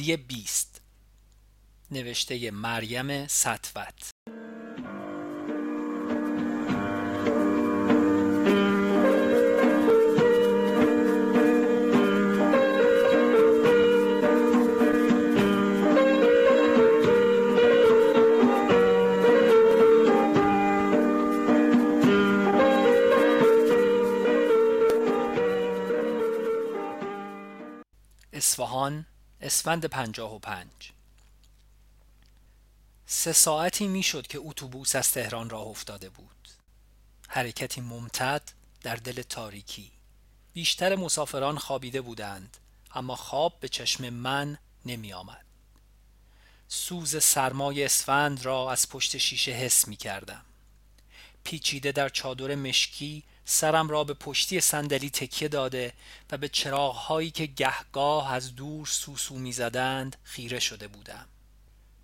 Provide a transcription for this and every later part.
مادی بیست. نوشته مریم سطوت. اصفهان اسفند پنجاه و پنج. سه ساعتی می‌شد که اتوبوس از تهران راه افتاده بود. حرکتی ممتد در دل تاریکی. بیشتر مسافران خوابیده بودند اما خواب به چشم من نمی آمد سوز سرمای اسفند را از پشت شیشه حس می کردم پیچیده در چادر مشکی سرم را به پشتی صندلی تکیه داده و به چراغهایی که گهگاه از دور سوسو می‌زدند خیره شده بودم.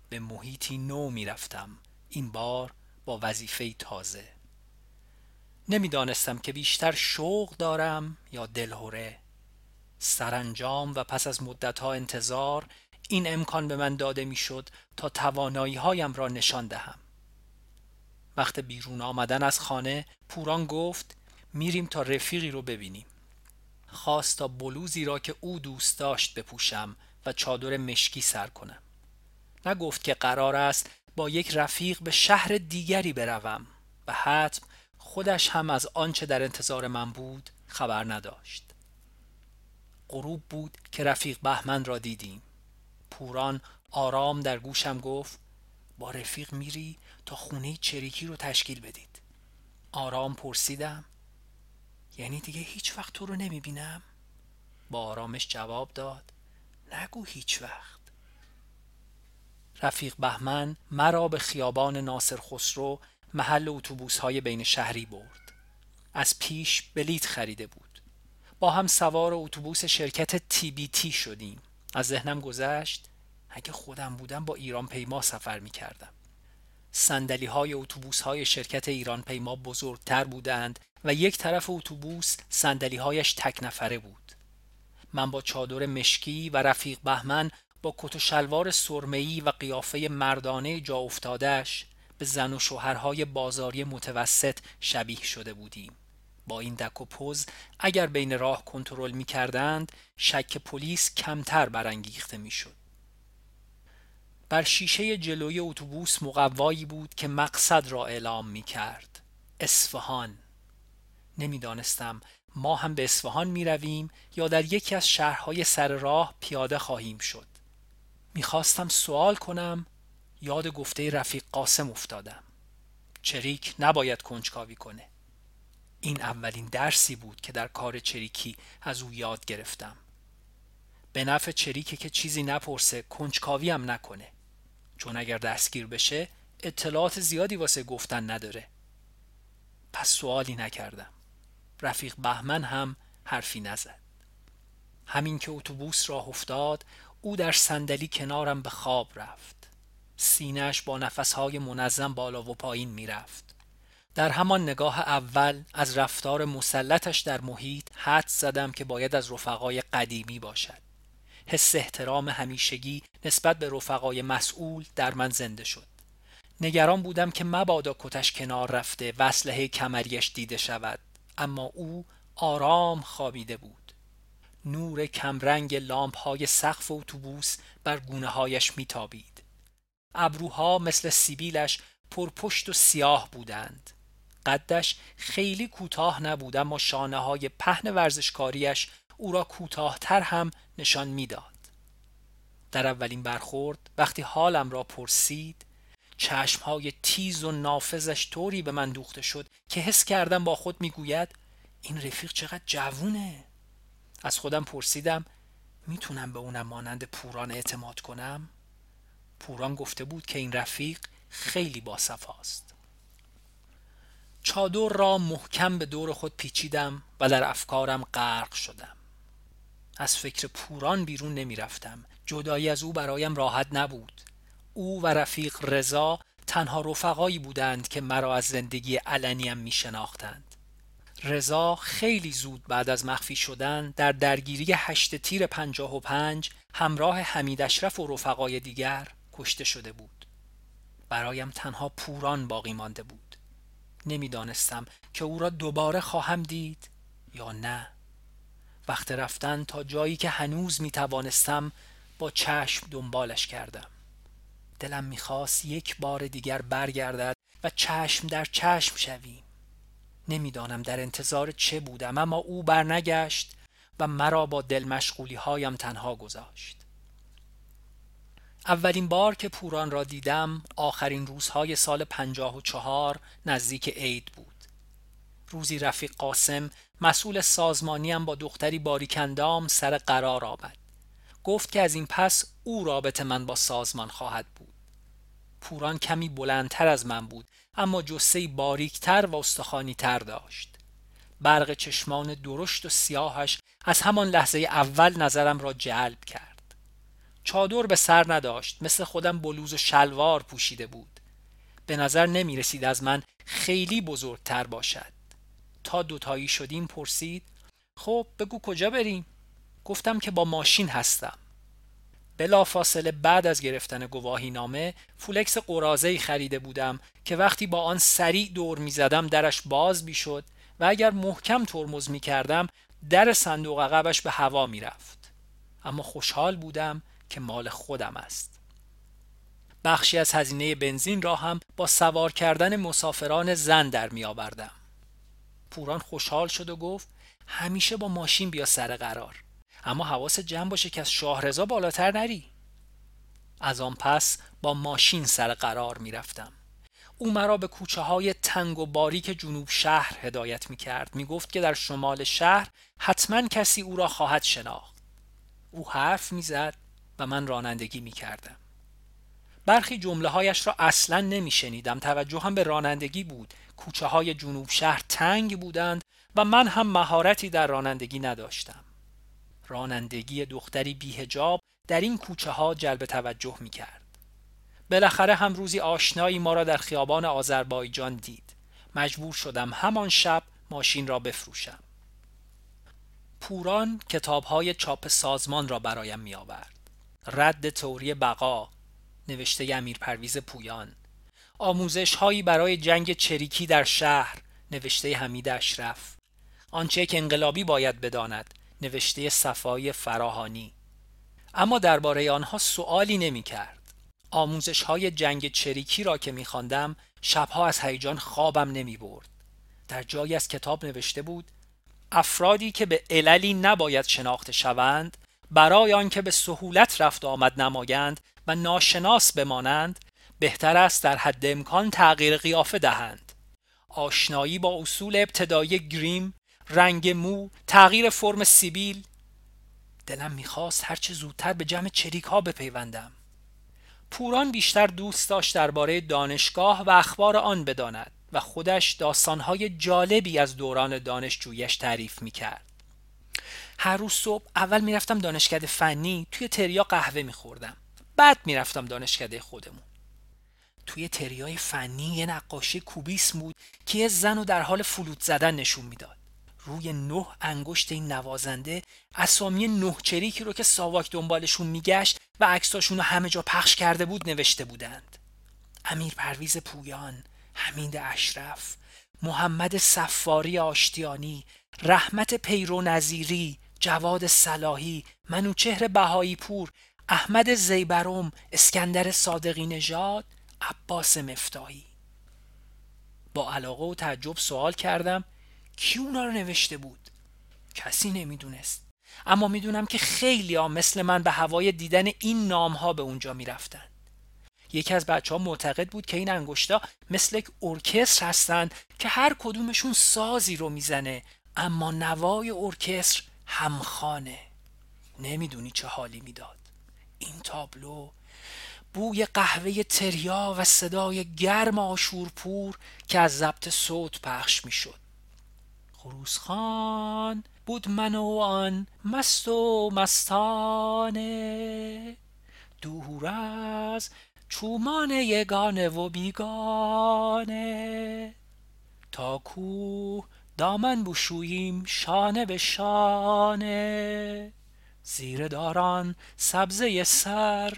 به محیطی نو می‌رفتم. این بار با وظیفه تازه. نمی‌دانستم که بیشتر شوق دارم یا دلهوره. سرانجام و پس از مدتها انتظار این امکان به من داده می‌شد تا توانایی هایم را نشان دهم. وقت بیرون آمدن از خانه پوران گفت میریم تا رفیقی رو ببینیم. خواست تا بلوزی را که او دوست داشت بپوشم و چادر مشکی سر کنم. نگفت که قرار است با یک رفیق به شهر دیگری بروم و حتم خودش هم از آنچه در انتظار من بود خبر نداشت. غروب بود که رفیق بهمن را دیدیم. پوران آرام در گوشم گفت با رفیق میری تا خونه چریکی رو تشکیل بدید. آرام پرسیدم یعنی دیگه هیچ وقت تو رو نمی بینم؟ با آرامش جواب داد. نگو هیچ وقت. رفیق بهمن مرا به خیابان ناصر خسرو محل اتوبوس های بین شهری برد. از پیش بلیت خریده بود. با هم سوار اتوبوس شرکت تی بی تی شدیم. از ذهنم گذشت اگه خودم بودم با ایران پیما سفر می کردم سندلی های اتوبوس های شرکت ایران پیما بزرگتر بودند و یک طرف اتوبوس سندلی هایش تک نفره بود من با چادر مشکی و رفیق بهمن با کت و شلوار سرمه‌ای و قیافه مردانه جا افتادهش به زن و شوهرهای بازاری متوسط شبیه شده بودیم با این دک و پوز اگر بین راه کنترل می کردند شک پلیس کمتر برانگیخته می شد. بر شیشه جلوی اتوبوس مقوایی بود که مقصد را اعلام می کرد. اصفهان. نمی‌دانستم ما هم به اصفهان می رویم یا در یکی از شهرهای سر راه پیاده خواهیم شد. می‌خواستم سوال کنم یاد گفته رفیق قاسم افتادم. چریک نباید کنجکاوی کنه. این اولین درسی بود که در کار چریکی از او یاد گرفتم. به نفع چریکه که چیزی نپرسه کنجکاوی هم نکنه. چون اگر دستگیر بشه اطلاعات زیادی واسه گفتن نداره. پس سوالی نکردم. رفیق بهمن هم حرفی نزد. همین که اتوبوس راه افتاد او در صندلی کنارم به خواب رفت. سینهش با نفسهای منظم بالا و پایین می‌رفت. در همان نگاه اول از رفتار مسلطش در محیط حد زدم که باید از رفقای قدیمی باشد. حس احترام همیشگی نسبت به رفقای مسئول در من زنده شد. نگران بودم که مبادا کتش کنار رفته و اسلحه کمریش دیده شود اما او آرام خوابیده بود. نور کمرنگ لامپ های سقف اتوبوس بر گونه هایش میتابید. ابروها مثل سیبیلش پرپشت و سیاه بودند. قدش خیلی کوتاه نبود اما شانه های پهن ورزشکاریش او را کوتاهتر هم نشان می‌داد. در اولین برخورد وقتی حالم را پرسید چشمهای تیز و نافذش طوری به من دوخته شد که حس کردم با خود می‌گوید این رفیق چقدر جوونه. از خودم پرسیدم می‌تونم به اونم مانند پوران اعتماد کنم؟ پوران گفته بود که این رفیق خیلی باصفاست چادر را محکم به دور خود پیچیدم و در افکارم غرق شدم. از فکر پوران بیرون نمی‌رفتم. جدایی از او برایم راحت نبود. او و رفیق رضا تنها رفقایی بودند که مرا از زندگی علنیم می شناختند رضا خیلی زود بعد از مخفی شدن در درگیری هشت تیر پنجاه و پنج همراه حمید اشرف و رفقای دیگر کشته شده بود. برایم تنها پوران باقی مانده بود. نمی‌دانستم که او را دوباره خواهم دید یا نه. وقت رفتن تا جایی که هنوز می توانستم با چشم دنبالش کردم. دلم می‌خواست یک بار دیگر برگردد و چشم در چشم شویم. نمی‌دانم در انتظار چه بودم اما او برنگشت و مرا با دل مشغولی هایم تنها گذاشت. اولین بار که پوران را دیدم آخرین روزهای سال پنجاه و چهار نزدیک عید بود. روزی رفیق قاسم مسئول سازمانیم با دختری باریکندام سر قرار آمد. گفت که از این پس او رابطه من با سازمان خواهد بود. پوران کمی بلندتر از من بود اما جسه باریکتر و تر داشت. برق چشمان درشت و سیاهش از همان لحظه اول نظرم را جلب کرد. چادر به سر نداشت مثل خودم بلوز و شلوار پوشیده بود. به نظر نمی رسید از من خیلی بزرگتر باشد. تا دوتایی شدیم پرسید خب بگو کجا بریم گفتم که با ماشین هستم بلا فاصله بعد از گرفتن گواهی نامه فولکس قرازه خریده بودم که وقتی با آن سریع دور می زدم درش باز می شد و اگر محکم ترمز می کردم در صندوق عقبش به هوا می رفت. اما خوشحال بودم که مال خودم است. بخشی از هزینه بنزین را هم با سوار کردن مسافران زن در می آوردم. پوران خوشحال شد و گفت همیشه با ماشین بیا سر قرار. اما حواس جمع باشه که از شاهرزا بالاتر نری. از آن پس با ماشین سر قرار می رفتم. او مرا به کوچه های تنگ و باریک جنوب شهر هدایت می کرد می گفت که در شمال شهر حتما کسی او را خواهد شناخت. او حرف می زد و من رانندگی می کردم برخی جمله هایش را اصلا نمی شنیدم توجه هم به رانندگی بود. کوچه های جنوب شهر تنگ بودند و من هم مهارتی در رانندگی نداشتم رانندگی دختری بیهجاب در این کوچه ها جلب توجه می کرد. بالاخره هم روزی آشنایی ما را در خیابان آذربایجان دید. مجبور شدم همان شب ماشین را بفروشم. پوران کتاب های چاپ سازمان را برایم می آورد. رد توری بقا نوشته امیر پرویز پویان آموزش هایی برای جنگ چریکی در شهر نوشته حمید اشرف. آنچه که انقلابی باید بداند نوشته صفای فراهانی. اما درباره آنها سوالی نمی کرد آموزش های جنگ چریکی را که میخواندم شبها از هیجان خوابم نمی برد در جایی از کتاب نوشته بود افرادی که به عللی نباید شناخته شوند برای آنکه به سهولت رفت آمد نمایند و ناشناس بمانند بهتر است در حد امکان تغییر قیافه دهند. آشنایی با اصول ابتدایی گریم رنگ مو تغییر فرم سیبیل. دلم می‌خواست هرچه زودتر به جمع چریک ها بپیوندم. پوران بیشتر دوست داشت درباره دانشگاه و اخبار آن بداند و خودش داستانهای جالبی از دوران دانشجویش تعریف می‌کرد. هر روز صبح اول می‌رفتم دانشکده فنی توی تریا قهوه میخوردم. بعد می‌رفتم دانشکده خودمون. توی تریای فنی یه نقاشی کوبیس بود که یه زن رو در حال فلوت زدن نشون می‌داد. روی نه انگشت این نوازنده اسامی نه چریکی رو که ساواک دنبالشون میگشت و عکساشون رو همه جا پخش کرده بود نوشته بودند. امیر پرویز پویان حمید اشرف محمد صفاری آشتیانی رحمت پیرو نظیری جواد صلاحی منوچهر بهایی پور احمد زیبرم اسکندر صادقی نژاد عباس مفتاحی. با علاقه و تعجب سوال کردم کی اونا رو نوشته بود؟ کسی نمی‌دونست. اما می‌دونم که خیلی ها مثل من به هوای دیدن این نام ها به اونجا می‌رفتن یکی از بچه ها معتقد بود که این انگشتا مثل یک ارکستر هستند که هر کدومشون سازی رو می‌زنه اما نوای ارکستر همخانه نمی‌دونی چه حالی می‌داد. این تابلو بوی قهوه تریا و صدای گرم آشورپور که از ضبط صوت پخش می‌شد. خان بود من و آن مست و مستانه. دور از چومان یگانه و بیگانه. تا کوه دامن بشوییم شانه به شانه. زیر داران سبزه سر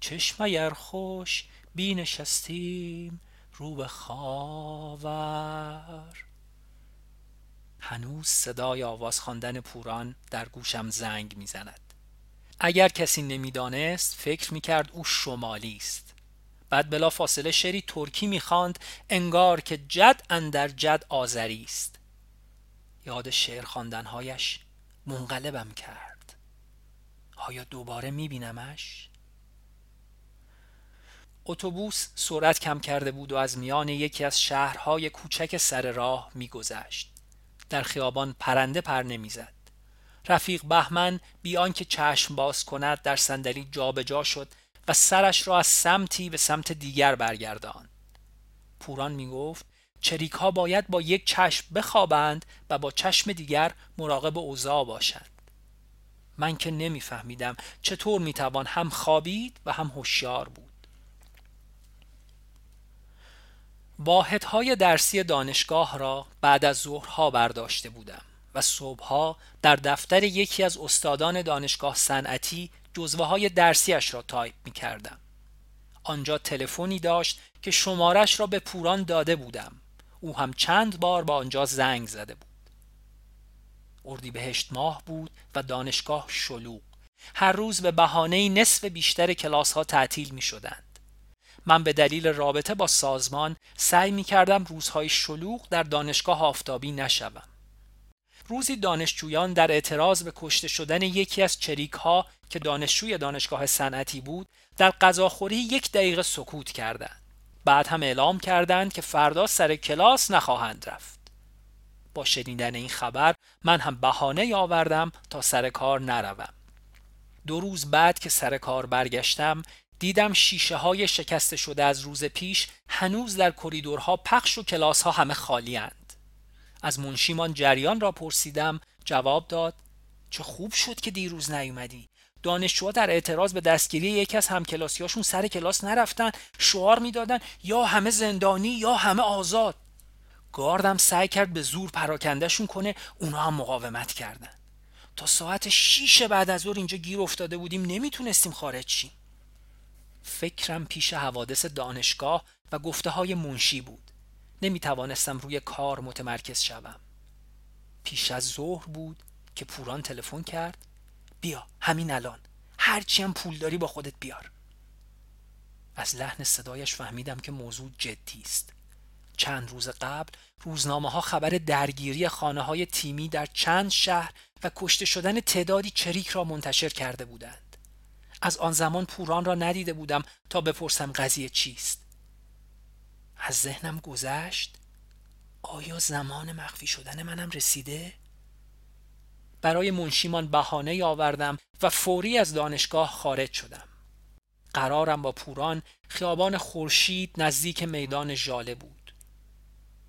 چشم خوش بینشستیم رو به خاور. هنوز صدای آواز خواندن پوران در گوشم زنگ می‌زند. اگر کسی نمی‌دانست فکر می‌کرد او شمالی است. بعد بلا فاصله شری ترکی می‌خواند انگار که جد اندر جد آذری است. یاد شعر خواندنهایش منقلبم کرد. آیا دوباره میبینمش؟ اتوبوس سرعت کم کرده بود و از میان یکی از شهرهای کوچک سر راه میگذشت. در خیابان پرنده پر نمی‌زد. رفیق بهمن بیان که چشم باز کند در صندلی جابجا شد و سرش را از سمتی به سمت دیگر برگرداند. پوران می گفت چریک ها باید با یک چشم بخوابند و با چشم دیگر مراقب اوضاع باشند. من که نمیفهمیدم چطور می‌توان هم خوابید و هم هوشیار بود. واحدهای درسی دانشگاه را بعد از ظهرها برداشته بودم و صبحها در دفتر یکی از استادان دانشگاه صنعتی جزوه های درسیش را تایپ می کردم. آنجا تلفنی داشت که شمارش را به پوران داده بودم. او هم چند بار با آنجا زنگ زده بود. اردیبهشت ماه بود و دانشگاه شلوغ. هر روز به بهانه نصف بیشتر کلاس ها تعطیل می شدند. من به دلیل رابطه با سازمان سعی می کردم روزهای شلوغ در دانشگاه آفتابی نشوم. روزی دانشجویان در اعتراض به کشته شدن یکی از چریک ها که دانشجوی دانشگاه صنعتی بود در غذاخوری یک دقیقه سکوت کردند. بعد هم اعلام کردند که فردا سر کلاس نخواهند رفت. با شنیدن این خبر من هم بهانه آوردم تا سر کار نروم. دو روز بعد که سر کار برگشتم دیدم شیشه های شکسته شده از روز پیش هنوز در کریدورها پخش و کلاس ها همه خالی هند. از منشیمان جریان را پرسیدم جواب داد چه خوب شد که دیروز نیومدی. دانشجوها در اعتراض به دستگیری یکی از همکلاسیاشون سر کلاس نرفتن شعار می‌دادن یا همه زندانی یا همه آزاد. گاردم سعی کرد به زور پراکندهشون کنه اونا هم مقاومت کردن. تا ساعت شیش بعد از ظهر اینجا گیر افتاده بودیم نمی‌تونستیم خارج شیم. فکرم پیش حوادث دانشگاه و گفته های منشی بود. نمی توانستم روی کار متمرکز شوم. پیش از ظهر بود که پوران تلفن کرد. بیا همین الان. هرچی هم پول داری با خودت بیار. از لحن صدایش فهمیدم که موضوع جدی است. چند روز قبل روزنامه ها خبر درگیری خانه های تیمی در چند شهر و کشته شدن تعدادی چریک را منتشر کرده بودند. از آن زمان پوران را ندیده بودم تا بپرسم قضیه چیست. از ذهنم گذشت آیا زمان مخفی شدن منم رسیده؟ برای منشیمان بهانه آوردم و فوری از دانشگاه خارج شدم. قرارم با پوران خیابان خورشید نزدیک میدان ژاله بود.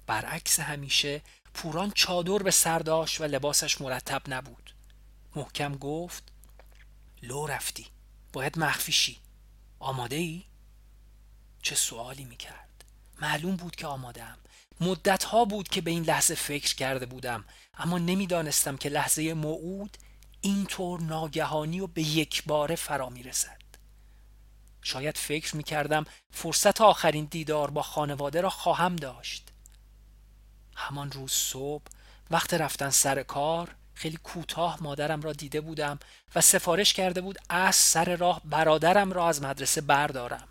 برعکس همیشه پوران چادر به سر داشت و لباسش مرتب نبود. محکم گفت لو رفتی. باید مخفی شی آماده ای؟ چه سوالی می‌کرد معلوم بود که آمادم مدت ها بود که به این لحظه فکر کرده بودم اما نمی‌دانستم که لحظه موعود اینطور ناگهانی و به یک باره فرا می رسد. شاید فکر می کردم فرصت آخرین دیدار با خانواده را خواهم داشت. همان روز صبح وقت رفتن سر کار خیلی کوتاه مادرم را دیده بودم و سفارش کرده بود از سر راه برادرم را از مدرسه بردارم.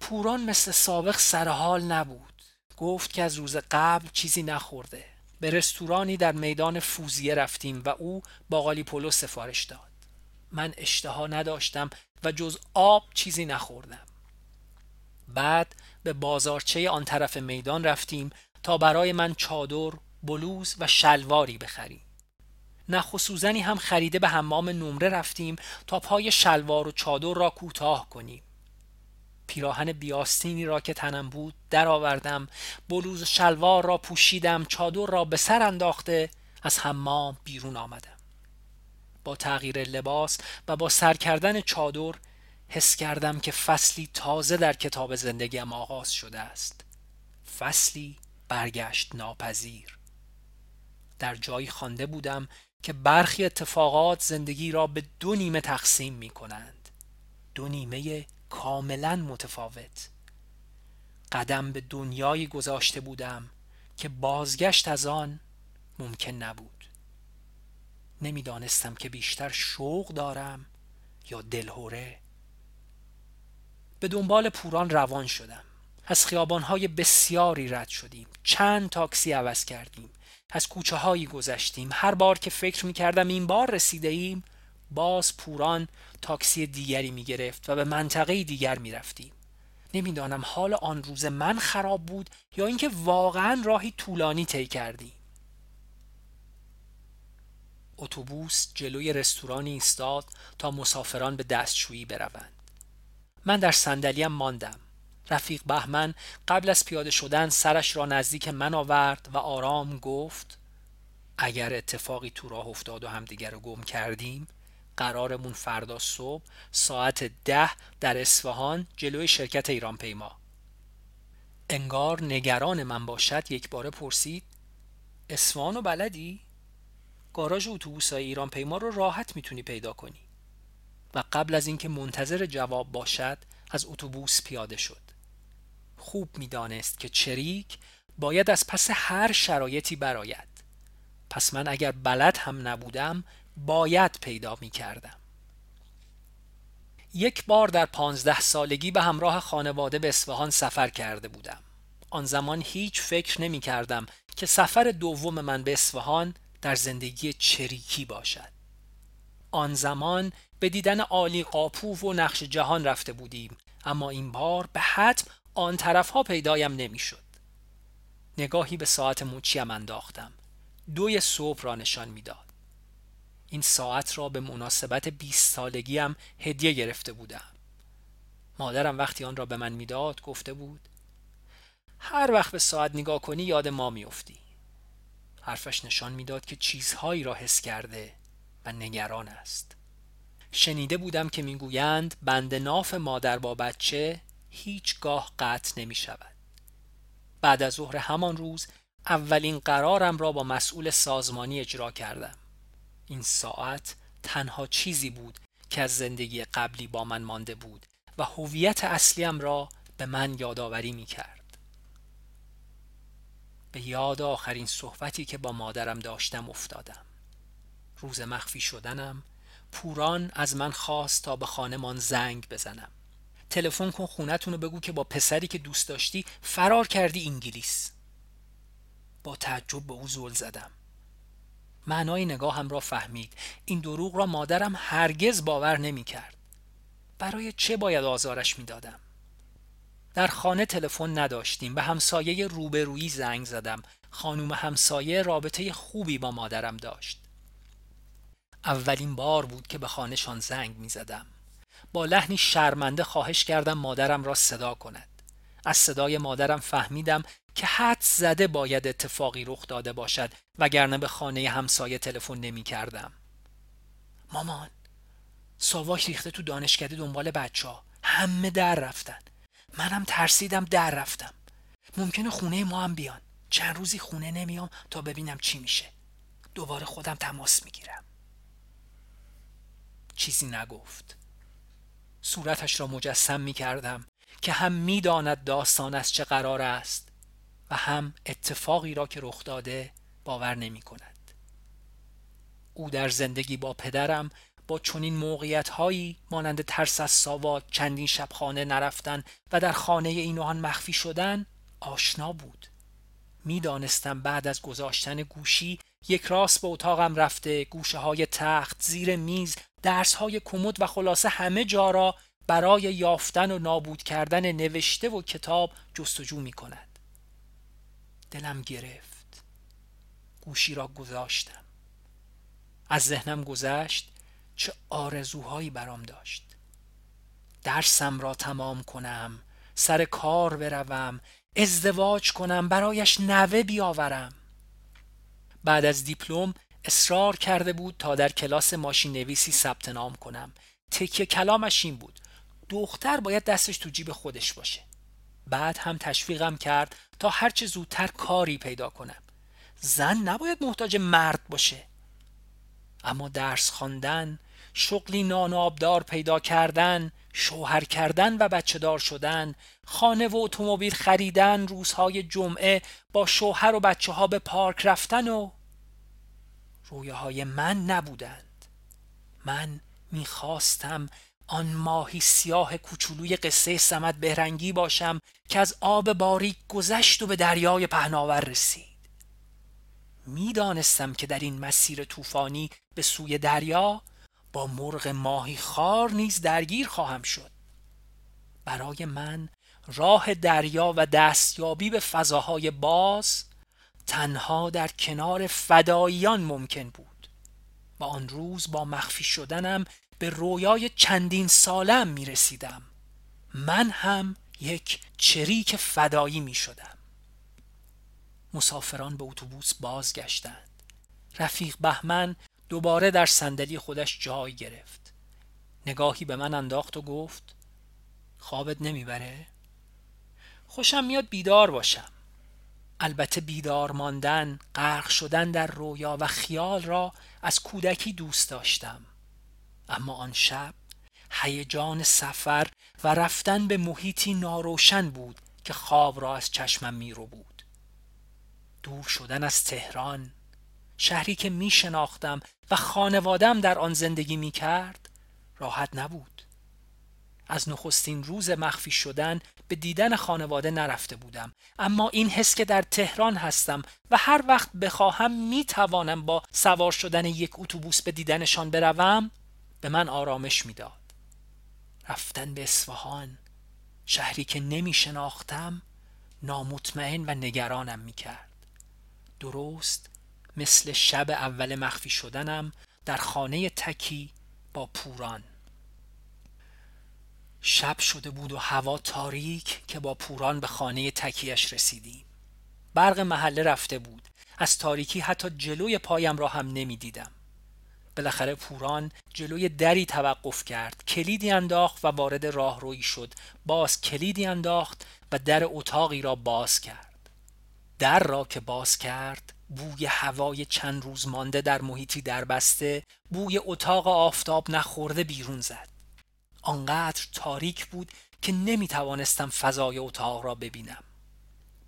پوران مثل سابق سرحال نبود. گفت که از روز قبل چیزی نخورده. به رستورانی در میدان فوزیه رفتیم و او باقالی پلو سفارش داد. من اشتها نداشتم و جز آب چیزی نخوردم. بعد به بازارچه آن طرف میدان رفتیم تا برای من چادر بلوز و شلواری بخریم. نخ و سوزنی هم خریده به حمام نمره رفتیم تا پای شلوار و چادر را کوتاه کنیم. پیراهن بیاستینی را که تنم بود درآوردم بلوز و شلوار را پوشیدم چادر را به سر انداخته از حمام بیرون آمدم. با تغییر لباس و با سر کردن چادر حس کردم که فصلی تازه در کتاب زندگیم آغاز شده است. فصلی برگشت ناپذیر. در جایی خوانده بودم که برخی اتفاقات زندگی را به دو نیمه تقسیم می کنند دو نیمه کاملا متفاوت. قدم به دنیایی گذاشته بودم که بازگشت از آن ممکن نبود. نمی‌دانستم که بیشتر شوق دارم یا دلهوره. به دنبال پوران روان شدم. از خیابانهای بسیاری رد شدیم. چند تاکسی عوض کردیم. از کوچه هایی گذشتیم. هر بار که فکر می کردم این بار رسیده ایم باز پوران تاکسی دیگری می گرفت و به منطقه دیگر می رفتیم نمی‌دانم حال آن روز من خراب بود یا اینکه واقعا راهی طولانی طی کردیم. اتوبوس جلوی رستورانی ایستاد تا مسافران به دستشویی بروند. من در صندلیم ماندم. رفیق بهمن قبل از پیاده شدن سرش را نزدیک من آورد و آرام گفت اگر اتفاقی تو راه افتاد و همدیگر رو گم کردیم قرارمون فردا صبح ساعت ده در اصفهان جلوی شرکت ایران پیما. انگار نگران من باشد یک باره پرسید اصفهان و بلدی؟ گاراژ اتوبوسای ایران پیما رو راحت می‌تونی پیدا کنی. و قبل از اینکه منتظر جواب باشد از اتوبوس پیاده شد. خوب می‌دانست که چریک باید از پس هر شرایطی براید پس من اگر بلد هم نبودم باید پیدا می کردم. یک بار در پانزده سالگی به همراه خانواده به اصفهان سفر کرده بودم. آن زمان هیچ فکر نمی کردم که سفر دوم من به اصفهان در زندگی چریکی باشد. آن زمان به دیدن عالی قاپو و نقش جهان رفته بودیم اما این بار به حتم آن طرف ها پیدایم نمی‌شد. نگاهی به ساعت موچیم انداختم. دوی صبح را نشان می‌داد. این ساعت را به مناسبت 20 سالگیم هدیه گرفته بودم. مادرم وقتی آن را به من می‌داد گفته بود هر وقت به ساعت نگاه کنی یاد ما میافتی. حرفش نشان می‌داد که چیزهایی را حس کرده و نگران است. شنیده بودم که می‌گویند بند ناف مادر با بچه هیچگاه قطع نمی شود. بعد از ظهر همان روز اولین قرارم را با مسئول سازمانی اجرا کردم. این ساعت تنها چیزی بود که از زندگی قبلی با من مانده بود و هویت اصلیم را به من یادآوری می کرد. به یاد آخرین صحبتی که با مادرم داشتم افتادم. روز مخفی شدنم پوران از من خواست تا به خانمان زنگ بزنم. تلفن کن خونتون رو بگو که با پسری که دوست داشتی فرار کردی انگلیس. با تعجب به او زل زدم. معنای نگاهم را فهمید این دروغ را مادرم هرگز باور نمی کرد برای چه باید آزارش می دادم؟ در خانه تلفن نداشتیم به همسایه روبرویی زنگ زدم خانوم همسایه رابطه خوبی با مادرم داشت اولین بار بود که به خانهشان زنگ می زدم با لحنی شرمنده خواهش کردم مادرم را صدا کند. از صدای مادرم فهمیدم که حد زده باید اتفاقی رخ داده باشد وگرنه به خانه همسایه تلفن نمی کردم. مامان ساواک ریخته تو دانشکده دنبال بچه ها. همه در رفتن. منم ترسیدم در رفتم. ممکنه خونه ما هم بیان. چند روزی خونه نمیام تا ببینم چی میشه. دوباره خودم تماس می‌گیرم. چیزی نگفت. صورتش را مجسم می‌کردم که هم می‌داند داستان از چه قرار است و هم اتفاقی را که رخ داده باور نمی کند. او در زندگی با پدرم با چنین موقعیت هایی مانند ترس از ساواک چندین شب خانه نرفتن و در خانه این آن مخفی شدن آشنا بود می‌دانستم بعد از گذاشتن گوشی یک راست به اتاقم رفته گوشه های تخت زیر میز درس های کمد و خلاصه همه جا را برای یافتن و نابود کردن نوشته و کتاب جستجو می کند دلم گرفت. گوشی را گذاشتم. از ذهنم گذشت چه آرزوهایی برام داشت. درسم را تمام کنم سر کار بروم ازدواج کنم برایش نوه بیاورم. بعد از دیپلم اصرار کرده بود تا در کلاس ماشین نویسی ثبت نام کنم. تکیه کلامش این بود. دختر باید دستش تو جیب خودش باشه. بعد هم تشویقم کرد تا هرچه زودتر کاری پیدا کنم. زن نباید محتاج مرد باشه. اما درس خواندن شغلی نانابدار پیدا کردن شوهر کردن و بچه دار شدن خانه و اتومبیل خریدن روزهای جمعه با شوهر و بچه ها به پارک رفتن و رویاهای من نبودند. من می‌خواستم آن ماهی سیاه کوچولوی قصه سمت بهرنگی باشم که از آب باریک گذشت و به دریای پهناور رسید. می‌دانستم که در این مسیر طوفانی به سوی دریا با مرغ ماهی خار نیز درگیر خواهم شد. برای من راه دریا و دستیابی به فضاهای باز تنها در کنار فداییان ممکن بود و آن روز با مخفی شدنم به رویای چندین سالم می رسیدم من هم یک چریک فدایی می شدم مسافران به اتوبوس بازگشتند. رفیق بهمن دوباره در صندلی خودش جای گرفت. نگاهی به من انداخت و گفت خوابت نمی‌بره؟ خوشم میاد بیدار باشم. البته بیدار ماندن غرق شدن در رویا و خیال را از کودکی دوست داشتم. اما آن شب هیجان سفر و رفتن به محیطی ناروشن بود که خواب را از چشمم میرو بود دور شدن از تهران شهری که می شناختم و خانوادم در آن زندگی می کرد راحت نبود از نخستین روز مخفی شدن به دیدن خانواده نرفته بودم اما این حس که در تهران هستم و هر وقت بخواهم می توانم با سوار شدن یک اتوبوس به دیدنشان بروم به من آرامش می‌داد. رفتن به اصفهان شهری که نمی شناختم نامطمئن و نگرانم می کرد. درست مثل شب اول مخفی شدنم در خانه تکی با پوران. شب شده بود و هوا تاریک که با پوران به خانه تکیش رسیدیم. برق محله رفته بود. از تاریکی حتی جلوی پایم را هم نمی‌دیدم. بالاخره پوران جلوی دری توقف کرد. کلیدی انداخت و وارد راهرویی شد. باز کلیدی انداخت و در اتاقی را باز کرد. در را که باز کرد بوی هوای چند روز مانده در محیطی دربسته بوی اتاق آفتاب نخورده بیرون زد. آنقدر تاریک بود که نمی توانستم فضای اتاق را ببینم.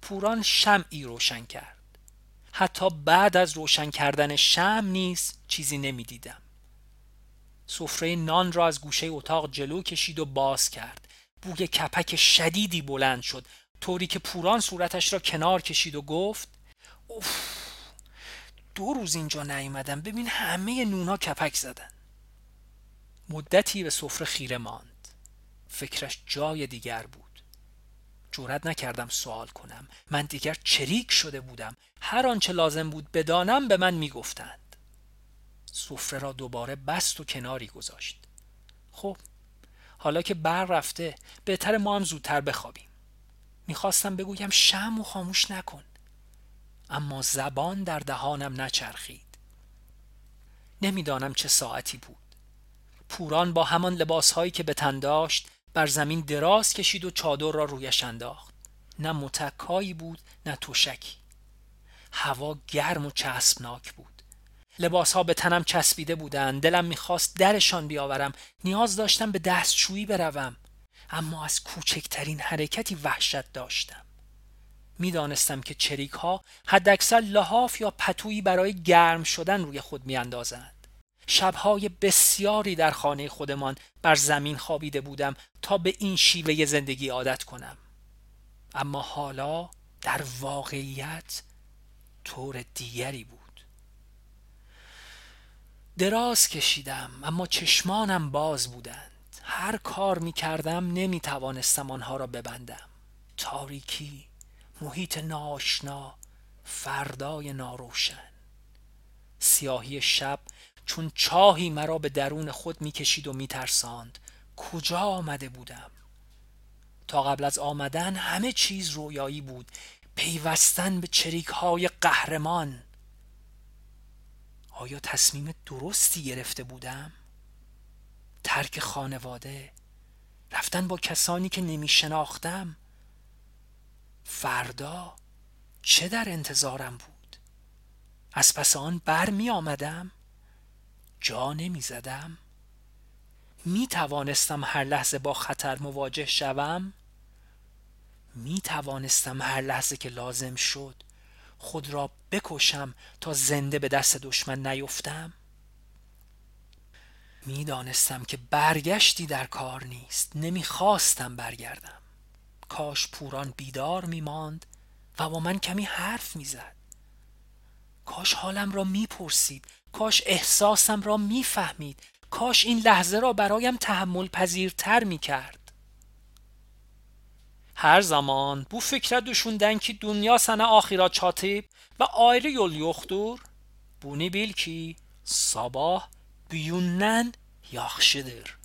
پوران شمعی روشن کرد. حتی بعد از روشن کردن شم نیز چیزی نمی‌دیدم. سفره نان را از گوشه اتاق جلو کشید و باز کرد. بوی کپک شدیدی بلند شد. طوری که پوران صورتش را کنار کشید و گفت اوف دو روز اینجا نیومدم. ببین همه نونا کپک زدن. مدتی به سفره خیره ماند. فکرش جای دیگر بود. جورت نکردم سوال کنم. من دیگر چریک شده بودم. هر آنچه لازم بود بدانم به من می‌گفتند. سفره را دوباره بست و کناری گذاشت. خب حالا که بر رفته بهتر ما هم زودتر بخوابیم. می‌خواستم بگویم شم و خاموش نکن. اما زبان در دهانم نچرخید. نمی‌دانم چه ساعتی بود. پوران با همان لباسهایی که به تن داشت بر زمین دراز کشید و چادر را رویش انداخت. نه متکایی بود نه توشکی هوا گرم و چسبناک بود. لباس ها به تنم چسبیده بودند. دلم می‌خواست درشان بیاورم. نیاز داشتم به دستشویی بروم. اما از کوچکترین حرکتی وحشت داشتم. می‌دانستم که چریک ها حداکثر لحاف یا پتویی برای گرم شدن روی خود میاندازند. شبهای بسیاری در خانه خودمان بر زمین خوابیده بودم تا به این شیوه زندگی عادت کنم. اما حالا در واقعیت طور دیگری بود. دراز کشیدم اما چشمانم باز بودند. هر کار می کردم نمی توانستم آنها را ببندم. تاریکی محیط ناشنا فردای ناروشن. سیاهی شب چون چاهی مرا به درون خود می‌کشید و میترساند. کجا آمده بودم؟ تا قبل از آمدن همه چیز رویایی بود. پیوستن به چریک های قهرمان. آیا تصمیم درستی گرفته بودم؟ ترک خانواده. رفتن با کسانی که نمی شناختم فردا چه در انتظارم بود؟ از پس آن بر می آمدم جا نمی زدم. می توانستم هر لحظه با خطر مواجه شوم. می توانستم هر لحظه که لازم شد خود را بکشم تا زنده به دست دشمن نیفتم. می‌دانستم که برگشتی در کار نیست. نمی‌خواستم برگردم. کاش پوران بیدار میماند و با من کمی حرف می‌زد کاش حالم را می‌پرسید کاش احساسم را می‌فهمید کاش این لحظه را برایم تحمل پذیرتر می‌کرد Her zaman bu fikrə düşündən ki, dünya sənə axira çatıb və ayrı yol yoxdur, bunu bil ki, sabah بیونن yaxşıdır.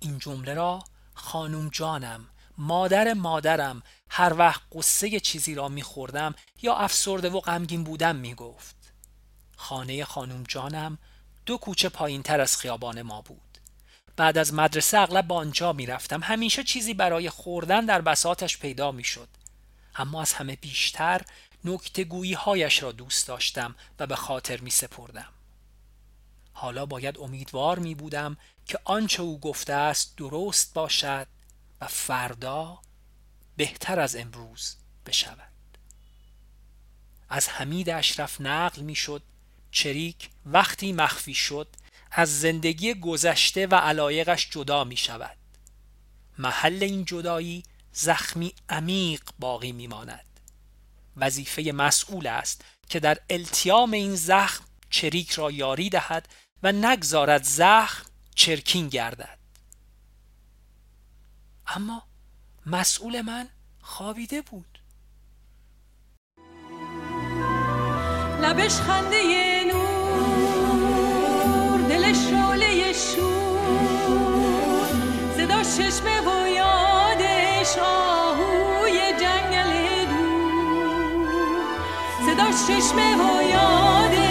این جمله را خانم جانم مادر مادرم هر وقت قصه چیزی را میخوردم یا افسرده و غمگین بودم می‌گفت. خانه خانم جانم دو کوچه پایین تر از خیابان ما بود. بعد از مدرسه اغلب با آنجا می‌رفتم. همیشه چیزی برای خوردن در بساتش پیدا می‌شد. اما از همه بیشتر نکتگویی هایش را دوست داشتم و به خاطر می سپردم. حالا باید امیدوار می بودم که آنچه او گفته است درست باشد و فردا بهتر از امروز بشود. از حمید اشرف نقل می شد چریک وقتی مخفی شد از زندگی گذشته و علایقش جدا می شود محل این جدایی زخمی عمیق باقی می ماند وظیفه مسئول است که در التیام این زخم چریک را یاری دهد و نگذارد زخم چرکین گردد. اما مسئول من خوابیده بود. لبش خنده چشم و یادش آهوی جنگل دور. صداش چشم و یادش